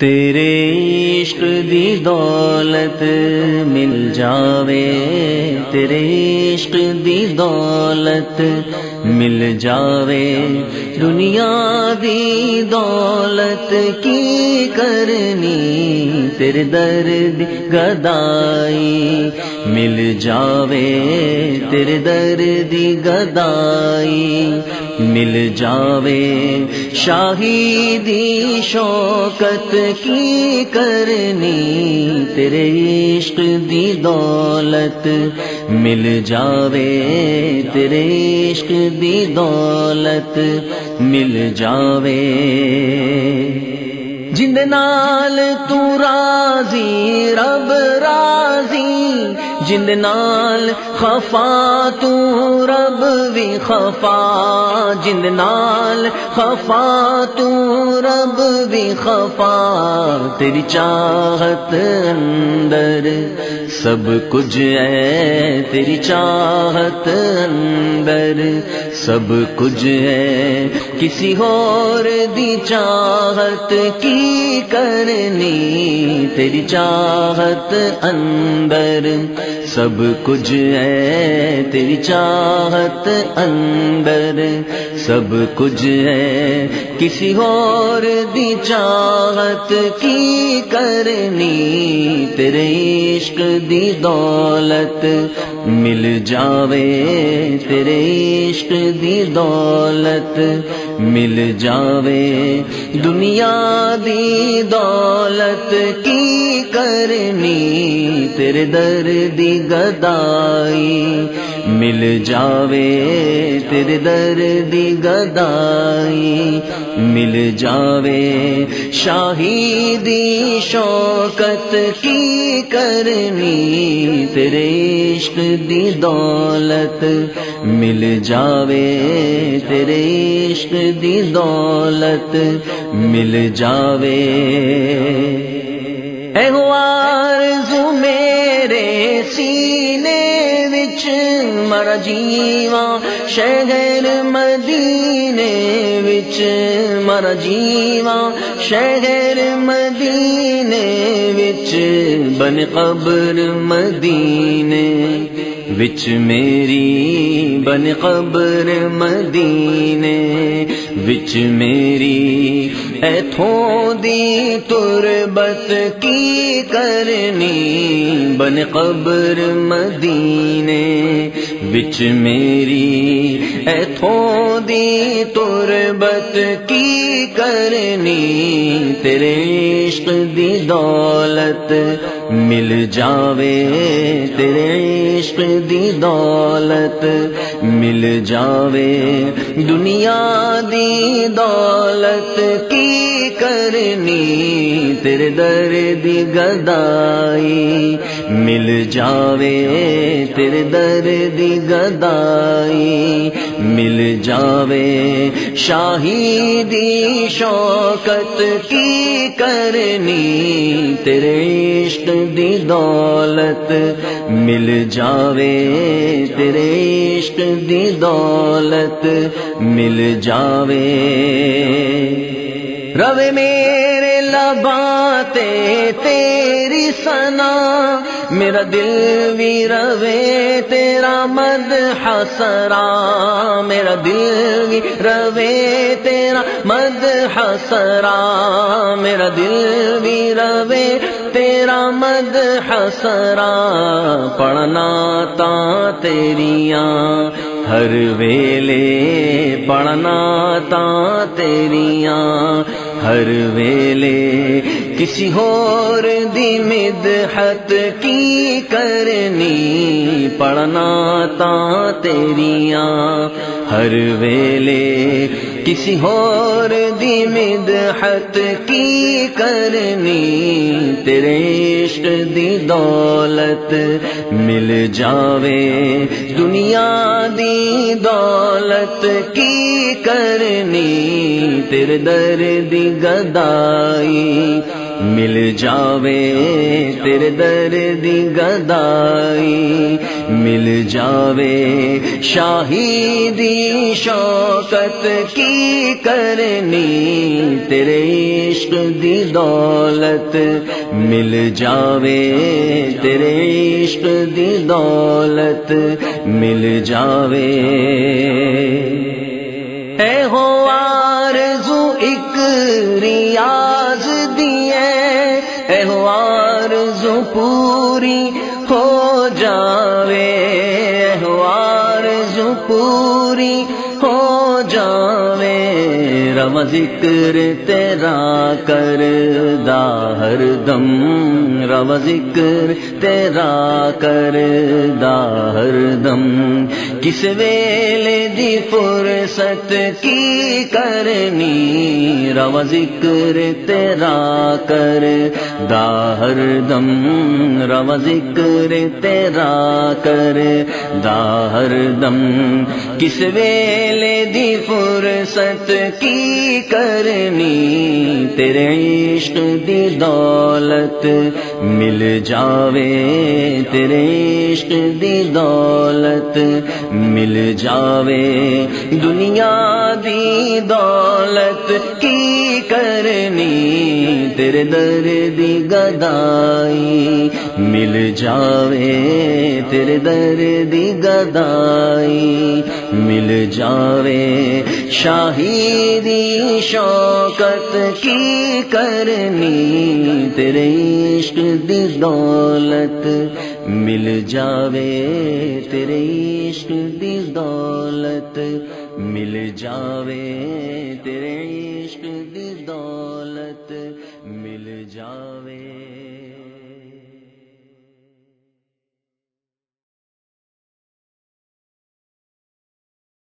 تیرے عشق دی دولت مل جاوے تیرے عشق دی دولت مل جاوے، دنیا دی دولت کی کرنی؟ تیرے درد گدائی مل جاوے، تیرے درد گدائی مل جاوے۔ شاہی شوکت کی کرنی؟ تیرے عشق دی دولت مل جاوے تیرے عشق دی دولت مل جاوے۔ جند نال تو راضی رب راضی جند نال خفا تو رب بھی خفا جند نال خفا تو رب بھی خفا، تیری چاہت اندر سب کچھ ہے، تیری چاہت اندر سب کچھ ہے۔ کسی اور دی چاہت کی کرنی، تیری چاہت اندر سب کچھ ہے تیری چاہت اندر سب کچھ ہے۔ کسی اور دی چاہت کی کرنی، تیرے عشق دی دولت مل جاوے۔ تیرے عشق دی دولت مل جاوے۔ دنیا دی دولت کی کرنی، تیرے در دی گدائی۔ مل جاوے تیرے در دی گدائی۔ مل جاوے شاہی دی شوکت کی کرنی، تیرے عشق دی دولت۔ مل جاوے تیرے عشق دی دولت۔ مل جاوے۔ اے زو میرے سینے وچ مر جیواں شہر مدینے وچ مر جیواں شہر مدینے وچ بن قبر مدینے وچ میری بن قبر مدینے وچ میری ایتھوں دی تربت کی کرنی بن قبر مدینے وچ میری ایتھوں دی تربت کی کرنی؟ تیرے عشق دی دولت مل جاوے، تیرے عشق دی دولت مل جاوے۔ دنیا دی دولت کی کرنی؟ تیرے در دی گدائی مل جاوے، تیرے در دی گدائی مل جاوے شاہیدی شوکت کی کرنی تیرے عشق دی دولت مل جاوے تیرے عشق دی دولت مل جاوے روے میرے لباتے تیری سنا میرا دل بھی روے تیرا مد حسرا، میرا دل بھی روے تیرا مد حسرا، میرا دل بھی روے تیرا مد حسرا، پڑھنا تا تیریاں ہر ویلے پڑھنا تا تیریاں ہر ویلے کسی اور دی مدحت کی کرنی پڑھنا تا تیریاں ہر ویلے کسی اور دی مدحت کی کرنی تیرے عشق دی دولت مل جاوے۔ دنیا دی دولت کی کرنی تیرے در دی گدائی۔ مل جاوے تیرے در دی گدائی۔ مل جاوے شاہی دی شوکت کی کی کرنی، تیرے عشق دی دولت۔ مل جاوے تیرے عشق دی دولت۔ مل جاوے۔ اے ہو آرزو، ایک ریاض دیے۔ اے ہو آرزو پوری پوری ہو جاوے رم ذکر تیرا کر دا ہر دم۔ رم ذکر تیرا کر دا ہر دم۔ کس ویلے دی فرصت کی کرنی؟ رو ذکر تیرا کر دا ہر دم۔ رو ذکر تیرا کر دا ہر دم۔ کس ویلے دی فرصت کی کرنی، تیرے عشق دی دولت مل جاوے، تیرے عشق دی دولت مل جاوے۔ دنیا دی دولت کی کرنی تیرے در دی گدائی مل جاوے تیرے در دی گدائی مل جاوے۔ شاہی شوکت کی کرنی تیرے عشق دی دولت مل جاوے۔ تیرے عشق دی دولت مل جاوے تیرے عشق دی دولت مل جاوے۔